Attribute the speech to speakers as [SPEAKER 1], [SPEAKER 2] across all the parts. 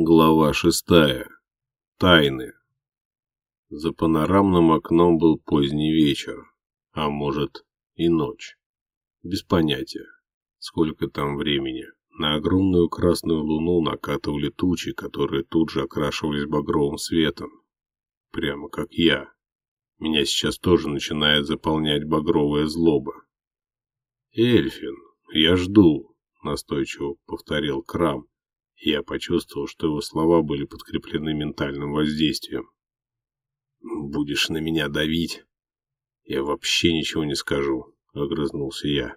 [SPEAKER 1] Глава шестая. Тайны. За панорамным окном был поздний вечер, а может и ночь. Без понятия, сколько там времени. На огромную красную луну накатывали тучи, которые тут же окрашивались багровым светом. Прямо как я. Меня сейчас тоже начинает заполнять багровая злоба. «Эльфин, я жду», — настойчиво повторил Крам, я почувствовал, что его слова были подкреплены ментальным воздействием. «Будешь на меня давить?» «Я вообще ничего не скажу», — огрызнулся я.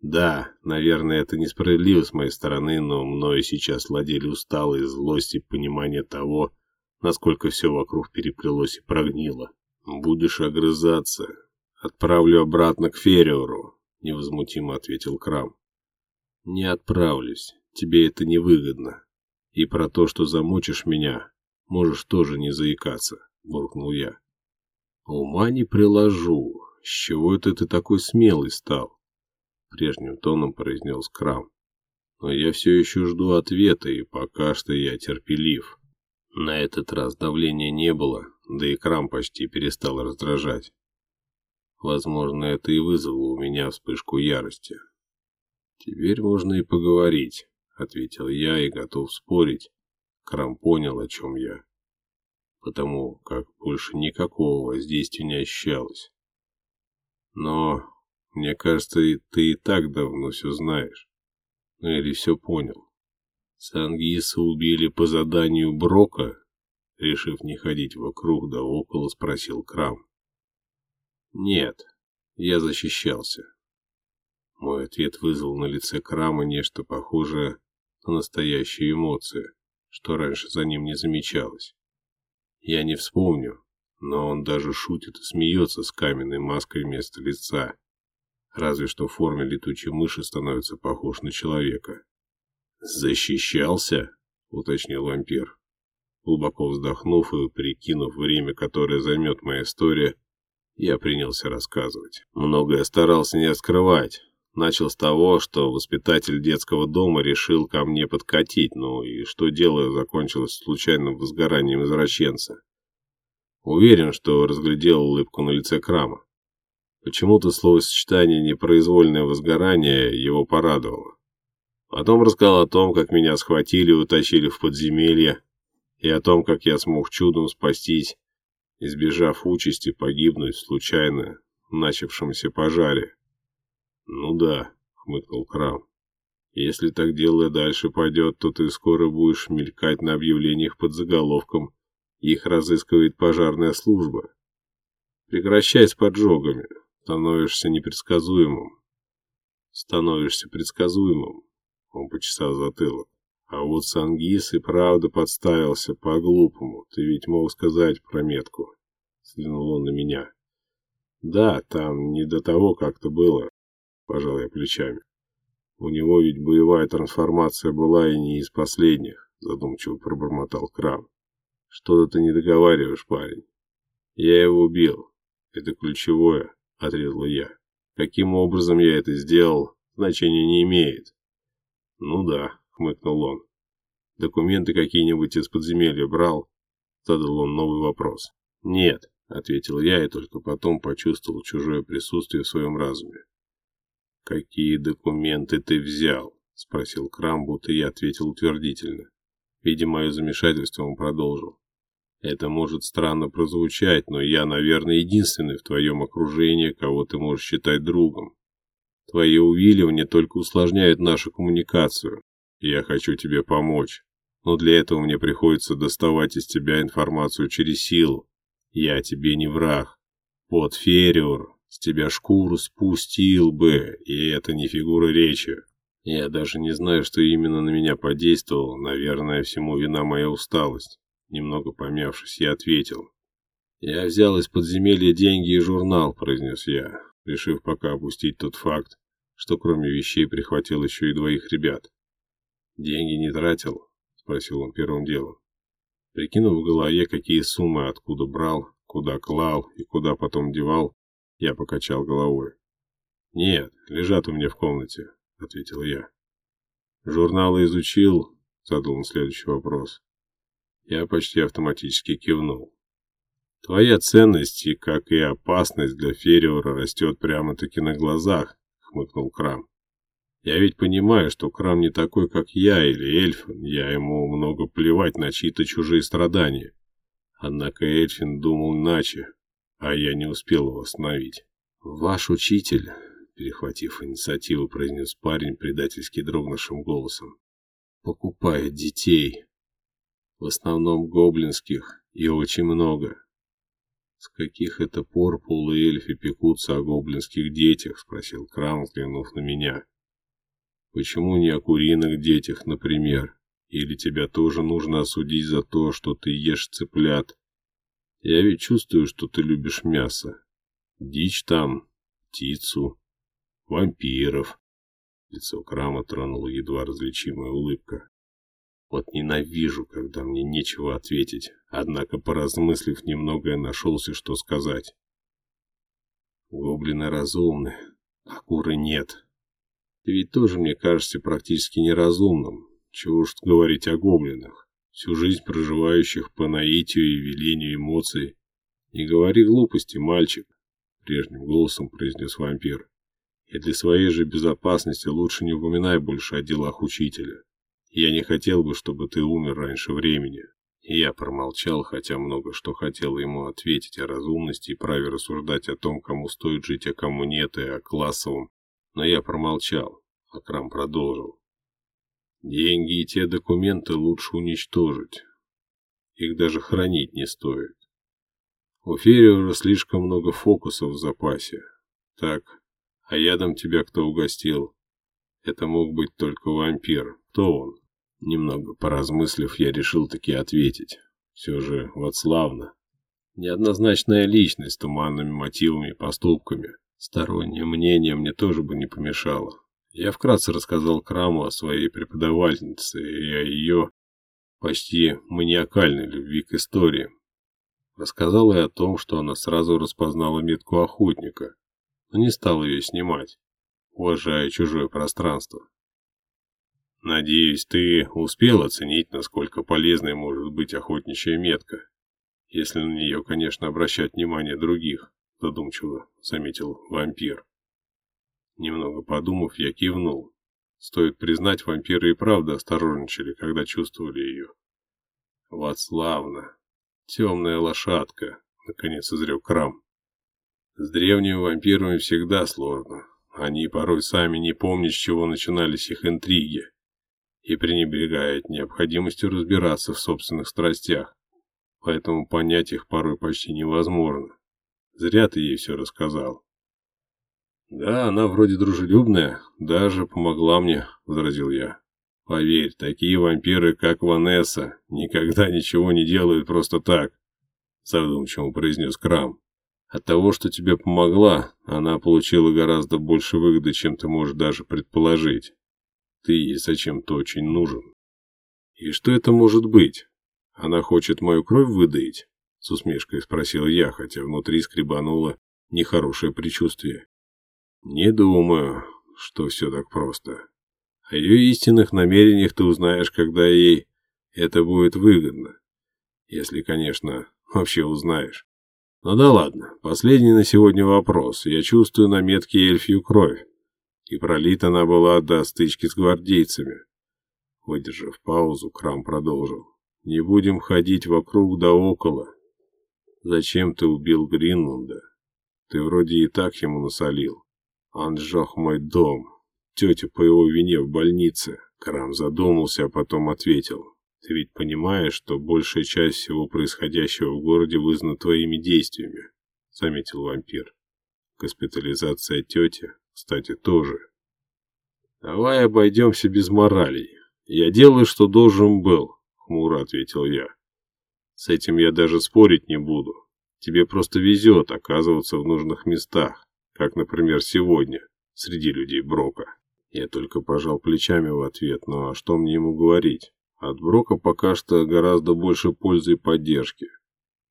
[SPEAKER 1] «Да, наверное, это несправедливо с моей стороны, но мною сейчас владели усталые злость и понимание того, насколько все вокруг переплелось и прогнило. Будешь огрызаться, отправлю обратно к Фериору», — невозмутимо ответил Крам. «Не отправлюсь тебе это невыгодно. И про то, что замочишь меня, можешь тоже не заикаться, буркнул я. Ума не приложу. С чего это ты такой смелый стал? Прежним тоном произнес Крам. Но я все еще жду ответа, и пока что я терпелив. На этот раз давления не было, да и Крам почти перестал раздражать. Возможно, это и вызвало у меня вспышку ярости. Теперь можно и поговорить. — ответил я и готов спорить. Крам понял, о чем я. Потому как больше никакого воздействия не ощущалось. Но, мне кажется, ты и так давно все знаешь. Ну или все понял. Сангиса убили по заданию Брока, решив не ходить вокруг да около, спросил Крам. Нет, я защищался. Мой ответ вызвал на лице Крама нечто похожее на настоящие эмоции, что раньше за ним не замечалось. Я не вспомню, но он даже шутит и смеется с каменной маской вместо лица. Разве что в форме летучей мыши становится похож на человека. «Защищался?» — уточнил вампир. Глубоко вздохнув и прикинув время, которое займет моя история, я принялся рассказывать. Многое старался не скрывать, Начал с того, что воспитатель детского дома решил ко мне подкатить, ну и что дело закончилось случайным возгоранием извращенца. Уверен, что разглядел улыбку на лице Крама. Почему-то словосочетание «непроизвольное возгорание» его порадовало. Потом рассказал о том, как меня схватили и утащили в подземелье, и о том, как я смог чудом спастись, избежав участи погибнуть в случайно начавшемся пожаре. «Ну да», — хмыкнул Крам. «Если так дело дальше пойдет, то ты скоро будешь мелькать на объявлениях под заголовком «Их разыскивает пожарная служба». Прекращай с поджогами, становишься непредсказуемым. Становишься предсказуемым, он почесал затылок. А вот Сангис и правда подставился по-глупому. Ты ведь мог сказать про метку. Взглянул он на меня. Да, там не до того как-то было. Пожал я плечами. У него ведь боевая трансформация была и не из последних, задумчиво пробормотал Крам. Что-то ты не договариваешь, парень. Я его убил. Это ключевое, отрезал я. Каким образом я это сделал, значения не имеет. Ну да, хмыкнул он. Документы какие-нибудь из подземелья брал? Задал он новый вопрос. Нет, ответил я и только потом почувствовал чужое присутствие в своем разуме. «Какие документы ты взял?» — спросил Крам, будто я ответил утвердительно. Видя мое замешательство, он продолжил. «Это может странно прозвучать, но я, наверное, единственный в твоем окружении, кого ты можешь считать другом. Твои увиливания только усложняют нашу коммуникацию. Я хочу тебе помочь, но для этого мне приходится доставать из тебя информацию через силу. Я тебе не враг. Вот Фериор, с тебя шкуру спустил бы, и это не фигура речи. Я даже не знаю, что именно на меня подействовало. Наверное, всему вина моя усталость. Немного помявшись, я ответил. «Я взял из подземелья деньги и журнал», — произнес я, решив пока опустить тот факт, что кроме вещей прихватил еще и двоих ребят. «Деньги не тратил?» — спросил он первым делом. Прикинув в голове, какие суммы откуда брал, куда клал и куда потом девал, я покачал головой. «Нет, лежат у меня в комнате», — ответил я. «Журналы изучил, Задал он следующий вопрос. Я почти автоматически кивнул. Твоя ценность и, как и опасность для Фериора растет прямо-таки на глазах, хмыкнул Крам. Я ведь понимаю, что Крам не такой, как я или Эльфин, я ему много плевать на чьи-то чужие страдания. Однако Эльфин думал иначе, а я не успел его остановить. «Ваш учитель», — перехватив инициативу, произнес парень предательски дрогнувшим голосом, — «покупает детей. В основном гоблинских, и очень много. «С каких это пор полуэльфи пекутся о гоблинских детях?» — спросил Крам, взглянув на меня. «Почему не о куриных детях, например? Или тебя тоже нужно осудить за то, что ты ешь цыплят? Я ведь чувствую, что ты любишь мясо. Дичь там, птицу, вампиров». Лицо Крама тронула едва различимая улыбка. Вот ненавижу, когда мне нечего ответить. Однако, поразмыслив немного, я нашелся, что сказать. Гоблины разумны, а куры нет. Ты ведь тоже, мне кажется, практически неразумным. Чего уж говорить о гоблинах. Всю жизнь проживающих по наитию и велению эмоций. Не говори глупости, мальчик, прежним голосом произнес вампир. И для своей же безопасности лучше не упоминай больше о делах учителя. Я не хотел бы, чтобы ты умер раньше времени. я промолчал, хотя много что хотел ему ответить о разумности и праве рассуждать о том, кому стоит жить, а кому нет, и о классовом. Но я промолчал. Акрам продолжил. Деньги и те документы лучше уничтожить. Их даже хранить не стоит. У Фериора слишком много фокусов в запасе. Так, а ядом тебя кто угостил? Это мог быть только вампир. Кто он? Немного поразмыслив, я решил таки ответить. Все же вот славно. Неоднозначная личность с туманными мотивами и поступками. Стороннее мнение мне тоже бы не помешало. Я вкратце рассказал Краму о своей преподавательнице и о ее почти маниакальной любви к истории. Рассказал и о том, что она сразу распознала метку охотника, но не стала ее снимать, уважая чужое пространство. Надеюсь, ты успел оценить, насколько полезной может быть охотничья метка, если на нее, конечно, обращать внимание других, задумчиво заметил вампир. Немного подумав, я кивнул. Стоит признать, вампиры и правда осторожничали, когда чувствовали ее. Вот славно. Темная лошадка, наконец изрек Крам. С древними вампирами всегда сложно. Они порой сами не помнят, с чего начинались их интриги и пренебрегает необходимостью разбираться в собственных страстях, поэтому понять их порой почти невозможно. Зря ты ей все рассказал. Да, она вроде дружелюбная, даже помогла мне, возразил я. Поверь, такие вампиры, как Ванесса, никогда ничего не делают просто так, задумчиво произнес Крам. От того, что тебе помогла, она получила гораздо больше выгоды, чем ты можешь даже предположить. Ты ей зачем-то очень нужен. И что это может быть? Она хочет мою кровь выдаить? С усмешкой спросил я, хотя внутри скребануло нехорошее предчувствие. Не думаю, что все так просто. О ее истинных намерениях ты узнаешь, когда ей это будет выгодно. Если, конечно, вообще узнаешь. Ну да ладно, последний на сегодня вопрос. Я чувствую на метке эльфию кровь и пролита она была до стычки с гвардейцами. Выдержав паузу, Крам продолжил. «Не будем ходить вокруг да около. Зачем ты убил Гринланда? Ты вроде и так ему насолил. Он сжег мой дом. Тетя по его вине в больнице». Крам задумался, а потом ответил. «Ты ведь понимаешь, что большая часть всего происходящего в городе вызвана твоими действиями?» — заметил вампир. «Госпитализация тети кстати, тоже. Давай обойдемся без моралей. Я делаю, что должен был, хмуро ответил я. С этим я даже спорить не буду. Тебе просто везет оказываться в нужных местах, как, например, сегодня, среди людей Брока. Я только пожал плечами в ответ, ну а что мне ему говорить? От Брока пока что гораздо больше пользы и поддержки.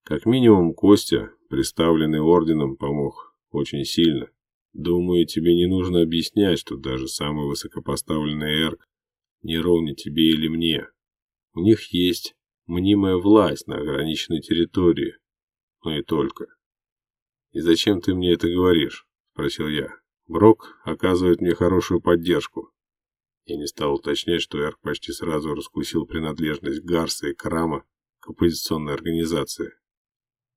[SPEAKER 1] Как минимум, Костя, представленный орденом, помог очень сильно. Думаю, тебе не нужно объяснять, что даже самый высокопоставленный эрк не ровня тебе или мне. У них есть мнимая власть на ограниченной территории, но и только. «И зачем ты мне это говоришь?» – спросил я. «Брок оказывает мне хорошую поддержку». Я не стал уточнять, что Эрк почти сразу раскусил принадлежность Гарса и Крама к оппозиционной организации.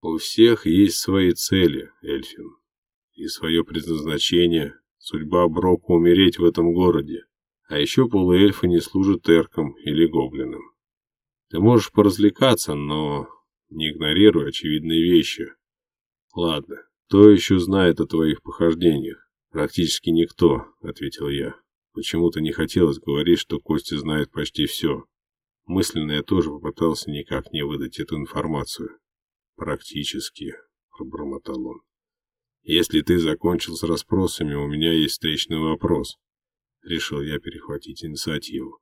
[SPEAKER 1] У всех есть свои цели, Эльфин, и свое предназначение. Судьба Брока умереть в этом городе. А еще полуэльфы не служат эркам или гоблинам. Ты можешь поразвлекаться, но не игнорируй очевидные вещи. Ладно, кто еще знает о твоих похождениях? Практически никто, ответил я. Почему-то не хотелось говорить, что Костя знает почти все. Мысленно я тоже попытался никак не выдать эту информацию. «Практически», — пробормотал он. «Если ты закончил с расспросами, у меня есть встречный вопрос». Решил я перехватить инициативу.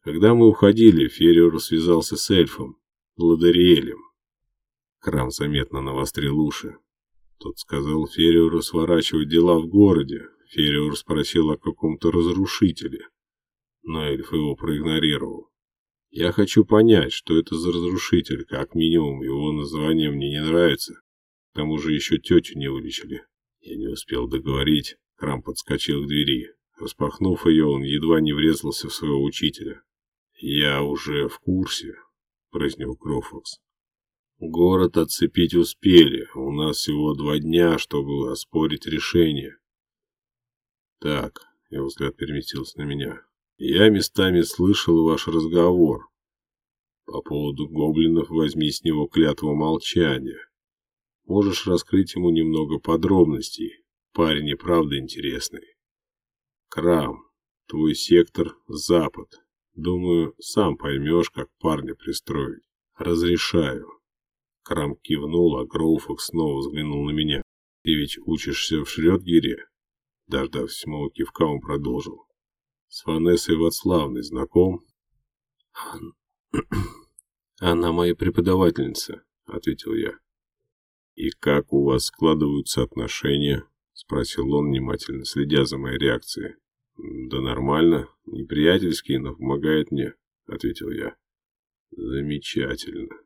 [SPEAKER 1] Когда мы уходили, Ферриор связался с эльфом, Ладариэлем. Крам заметно навострил уши. Тот сказал Ферриору сворачивать дела в городе. Ферриор спросил о каком-то разрушителе. Но эльф его проигнорировал. Я хочу понять, что это за разрушитель, как минимум его название мне не нравится. К тому же еще тетю не вылечили. Я не успел договорить, Крам подскочил к двери. Распахнув ее, он едва не врезался в своего учителя. «Я уже в курсе», — произнес Крофокс. «Город отцепить успели. У нас всего два дня, чтобы оспорить решение». «Так», — его взгляд переместился на меня. Я местами слышал ваш разговор. По поводу гоблинов возьми с него клятву молчания. Можешь раскрыть ему немного подробностей. Парень и правда интересный. Крам, твой сектор – запад. Думаю, сам поймешь, как парня пристроить. Разрешаю. Крам кивнул, а Гроуфок снова взглянул на меня. Ты ведь учишься в Шрёдгере? Дождавшись моего кивка, он продолжил. С Ванессой Вацлавной знаком? Она моя преподавательница, ответил я. И как у вас складываются отношения? Спросил он, внимательно следя за моей реакцией. Да нормально, неприятельские, но помогает мне, ответил я. Замечательно.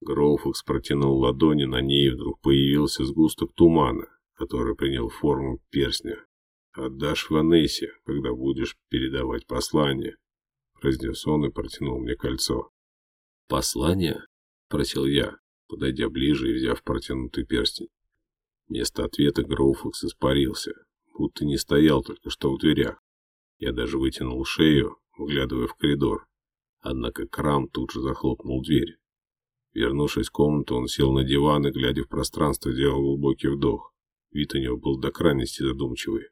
[SPEAKER 1] Гроуфакс протянул ладони, на ней вдруг появился сгусток тумана, который принял форму перстня. «Отдашь Ванессе, когда будешь передавать послание», — произнес он и протянул мне кольцо. «Послание?» — просил я, подойдя ближе и взяв протянутый перстень. Вместо ответа Гроуфакс испарился, будто не стоял только что в дверях. Я даже вытянул шею, вглядывая в коридор. Однако Крам тут же захлопнул дверь. Вернувшись в комнату, он сел на диван и, глядя в пространство, делал глубокий вдох. Вид у него был до крайности задумчивый.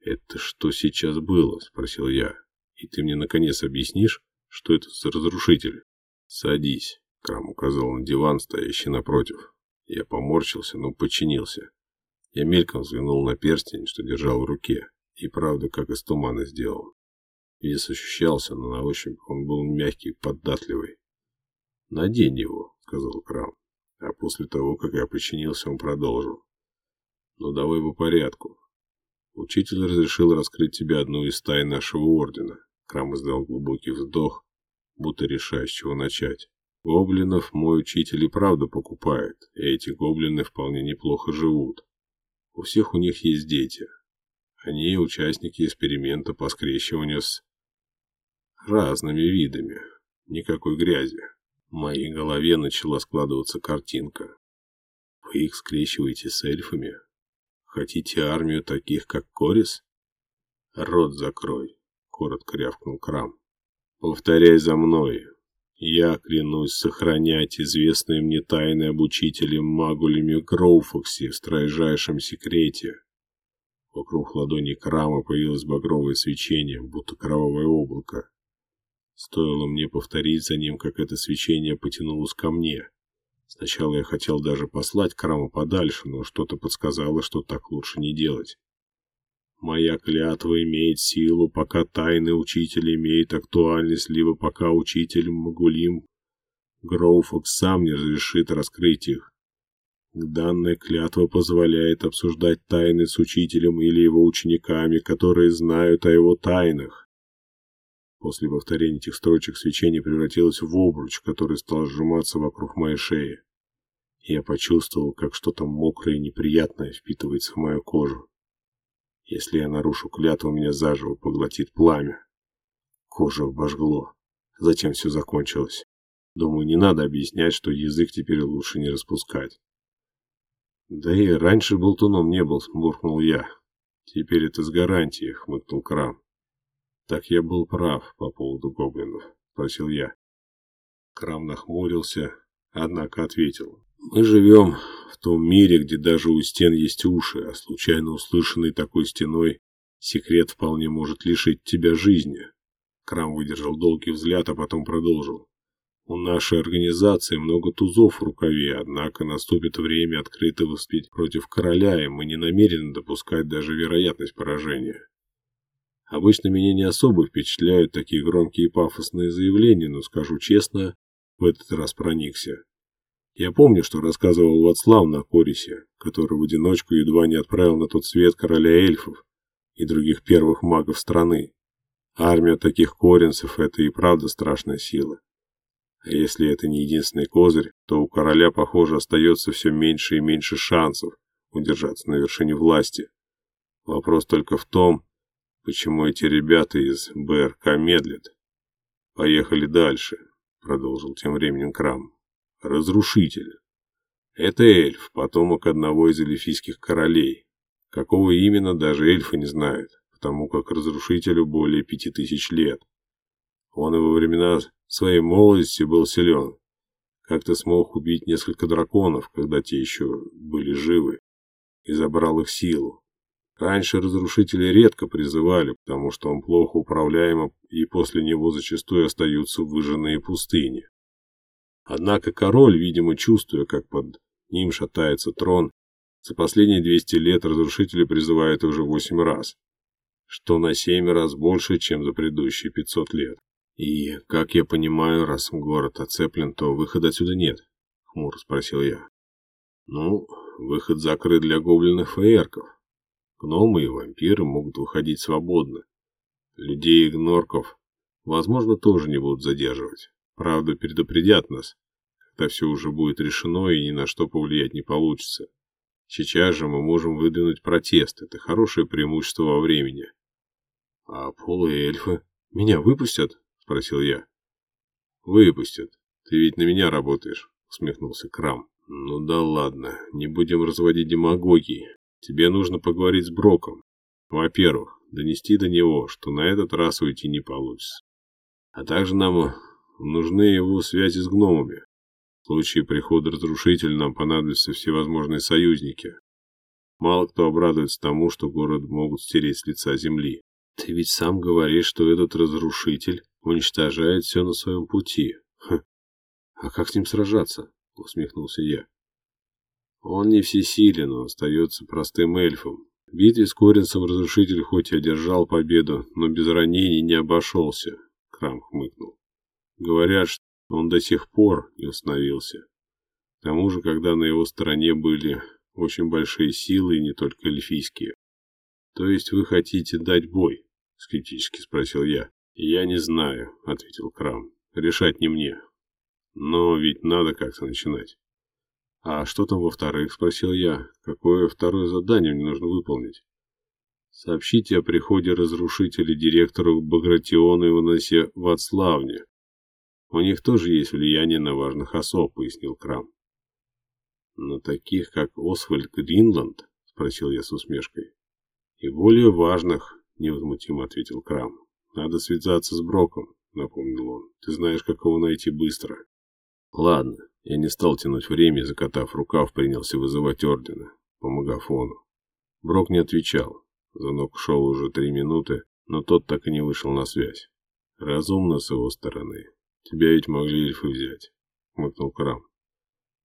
[SPEAKER 1] «Это что сейчас было?» – спросил я. «И ты мне наконец объяснишь, что это за разрушитель?» «Садись», – Крам указал на диван, стоящий напротив. Я поморщился, но подчинился. Я мельком взглянул на перстень, что держал в руке, и правда, как из тумана сделал. Вес ощущался, но на ощупь он был мягкий, податливый. «Надень его», — сказал Крам. А после того, как я подчинился, он продолжил. «Ну, давай по порядку. Учитель разрешил раскрыть тебе одну из тайн нашего ордена. Крам издал глубокий вздох, будто решая, с чего начать. Гоблинов мой учитель и правда покупает, и эти гоблины вполне неплохо живут. У всех у них есть дети. Они участники эксперимента по скрещиванию с разными видами. Никакой грязи. Моей голове начала складываться картинка. Вы их скрещиваете с эльфами? Хотите армию таких, как Корис? Рот закрой, коротко рявкнул Крам. Повторяй за мной. Я клянусь сохранять известные мне тайны об учителе Магулеме в строжайшем секрете. Вокруг ладони Крама появилось багровое свечение, будто кровавое облако. Стоило мне повторить за ним, как это свечение потянулось ко мне. Сначала я хотел даже послать Крама подальше, но что-то подсказало, что так лучше не делать. Моя клятва имеет силу, пока тайны учителя имеет актуальность, либо пока учитель Магулим Гроуфокс сам не разрешит раскрыть их. Данная клятва позволяет обсуждать тайны с учителем или его учениками, которые знают о его тайнах. После повторения этих строчек свечение превратилось в обруч, который стал сжиматься вокруг моей шеи. Я почувствовал, как что-то мокрое и неприятное впитывается в мою кожу. Если я нарушу клятву, меня заживо поглотит пламя. Кожа обожгло. Затем все закончилось. Думаю, не надо объяснять, что язык теперь лучше не распускать. Да и раньше болтуном не был, буркнул я. Теперь это с гарантией, хмыкнул Крам. Так я был прав по поводу гоблинов, спросил я. Крам нахмурился, однако ответил. Мы живем в том мире, где даже у стен есть уши, а случайно услышанный такой стеной секрет вполне может лишить тебя жизни. Крам выдержал долгий взгляд, а потом продолжил. У нашей организации много тузов в рукаве, однако наступит время открыто выступить против короля, и мы не намерены допускать даже вероятность поражения. Обычно меня не особо впечатляют такие громкие и пафосные заявления, но скажу честно, в этот раз проникся. Я помню, что рассказывал Вацлав на Корисе, который в одиночку едва не отправил на тот свет короля эльфов и других первых магов страны. Армия таких коренцев – это и правда страшная сила. А если это не единственный козырь, то у короля, похоже, остается все меньше и меньше шансов удержаться на вершине власти. Вопрос только в том, почему эти ребята из БРК медлят. Поехали дальше, продолжил тем временем Крам. Разрушитель. Это эльф, потомок одного из эльфийских королей. Какого именно, даже эльфы не знают, потому как разрушителю более пяти тысяч лет. Он и во времена своей молодости был силен. Как-то смог убить несколько драконов, когда те еще были живы, и забрал их силу. Раньше разрушители редко призывали, потому что он плохо управляем, и после него зачастую остаются выжженные пустыни. Однако король, видимо, чувствуя, как под ним шатается трон, за последние 200 лет разрушители призывают уже 8 раз, что на 7 раз больше, чем за предыдущие 500 лет. «И, как я понимаю, раз город оцеплен, то выхода отсюда нет?» — хмуро спросил я. «Ну, выход закрыт для гоблинов и эрков. Гномы и вампиры могут выходить свободно. Людей и гнорков, возможно, тоже не будут задерживать. Правда, предупредят нас, когда все уже будет решено и ни на что повлиять не получится. Сейчас же мы можем выдвинуть протест. Это хорошее преимущество во времени. А полуэльфы меня выпустят? спросил я. «Выпустят. Ты ведь на меня работаешь», — усмехнулся Крам. «Ну да ладно, не будем разводить демагогии. Тебе нужно поговорить с Броком. Во-первых, донести до него, что на этот раз уйти не получится. А также нам нужны его связи с гномами. В случае прихода разрушителя нам понадобятся всевозможные союзники. Мало кто обрадуется тому, что город могут стереть с лица земли. Ты ведь сам говоришь, что этот разрушитель уничтожает все на своем пути. Ха. А как с ним сражаться? Усмехнулся я. Он не всесилен, он остается простым эльфом. Битве с Коренцем разрушитель хоть и одержал победу, но без ранений не обошелся. Крам хмыкнул. Говорят, что он до сих пор не установился. К тому же, когда на его стороне были очень большие силы, и не только эльфийские. То есть вы хотите дать бой? Скептически спросил я. «Я не знаю», — ответил Крам. «Решать не мне. Но ведь надо как-то начинать». «А что там во-вторых?» — спросил я. «Какое второе задание мне нужно выполнить?» «Сообщите о приходе разрушителей директору Багратиону и Ванасе Вацлавне. У них тоже есть влияние на важных особ», — пояснил Крам. «На таких, как Освальд Гринланд?» — спросил я с усмешкой. «И более важных», — невозмутимо ответил Крам. «Надо связаться с Броком», — напомнил он. «Ты знаешь, как его найти быстро». «Ладно». Я не стал тянуть время, закатав рукав, принялся вызывать ордена по магафону. Брок не отвечал. Звонок шел уже три минуты, но тот так и не вышел на связь. Разумно с его стороны. Тебя ведь могли эльфы взять, хмыкнул Крам.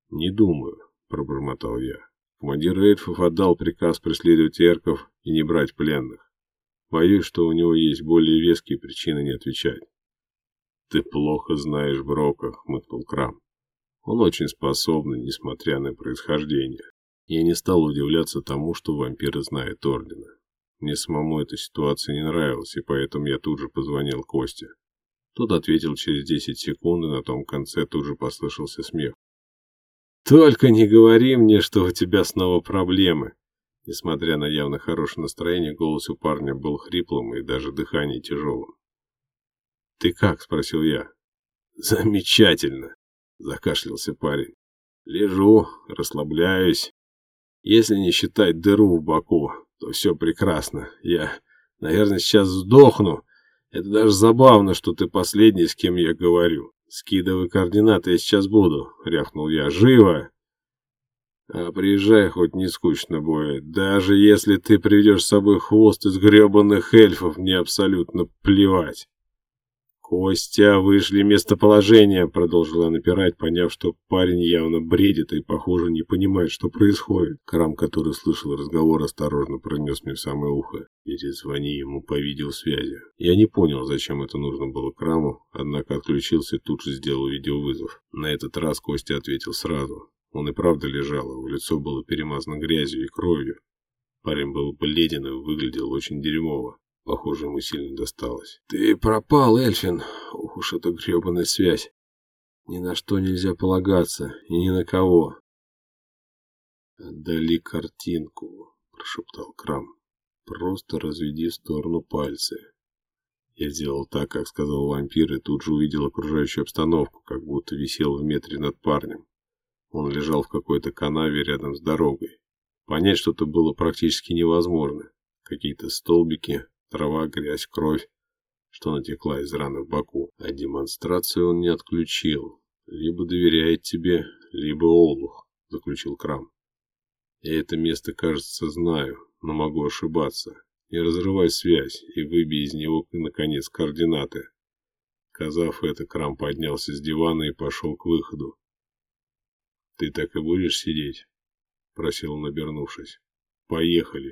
[SPEAKER 1] Не думаю, пробормотал я. Командир эльфов отдал приказ преследовать эрков и не брать пленных. Боюсь, что у него есть более веские причины не отвечать. «Ты плохо знаешь Брока», — хмыкнул Крам. «Он очень способный, несмотря на происхождение. Я не стал удивляться тому, что вампиры знают Ордена. Мне самому эта ситуация не нравилась, и поэтому я тут же позвонил Косте. Тот ответил через 10 секунд, и на том конце тут же послышался смех. «Только не говори мне, что у тебя снова проблемы!» Несмотря на явно хорошее настроение, голос у парня был хриплым и даже дыхание тяжелым. «Ты как?» – спросил я. «Замечательно!» – закашлялся парень. «Лежу, расслабляюсь. Если не считать дыру в боку, то все прекрасно. Я, наверное, сейчас сдохну. Это даже забавно, что ты последний, с кем я говорю. Скидывай координаты, я сейчас буду», — рявкнул я. «Живо!» «А приезжай, хоть не скучно будет. Даже если ты приведешь с собой хвост из гребаных эльфов, мне абсолютно плевать». «Костя, вышли местоположение», — продолжила напирать, поняв, что парень явно бредит и, похоже, не понимает, что происходит. Крам, который слышал разговор, осторожно пронес мне в самое ухо. Перезвони ему по видеосвязи. Я не понял, зачем это нужно было Краму, однако отключился и тут же сделал видеовызов. На этот раз Костя ответил сразу. Он и правда лежал, его лицо было перемазано грязью и кровью. Парень был бледен и выглядел очень дерьмово. Похоже, ему сильно досталось. «Ты пропал, Эльфин! Ух уж эта гребаная связь! Ни на что нельзя полагаться, и ни на кого!» «Отдали картинку», — прошептал Крам. «Просто разведи в сторону пальцы». Я сделал так, как сказал вампир, и тут же увидел окружающую обстановку, как будто висел в метре над парнем. Он лежал в какой-то канаве рядом с дорогой. Понять что-то было практически невозможно. Какие-то столбики, трава, грязь, кровь, что натекла из раны в боку. А демонстрацию он не отключил. Либо доверяет тебе, либо Олух, заключил Крам. Я это место, кажется, знаю, но могу ошибаться. Не разрывай связь и выбей из него, наконец, координаты. Сказав это, Крам поднялся с дивана и пошел к выходу. «Ты так и будешь сидеть?» — просил он, обернувшись. «Поехали!»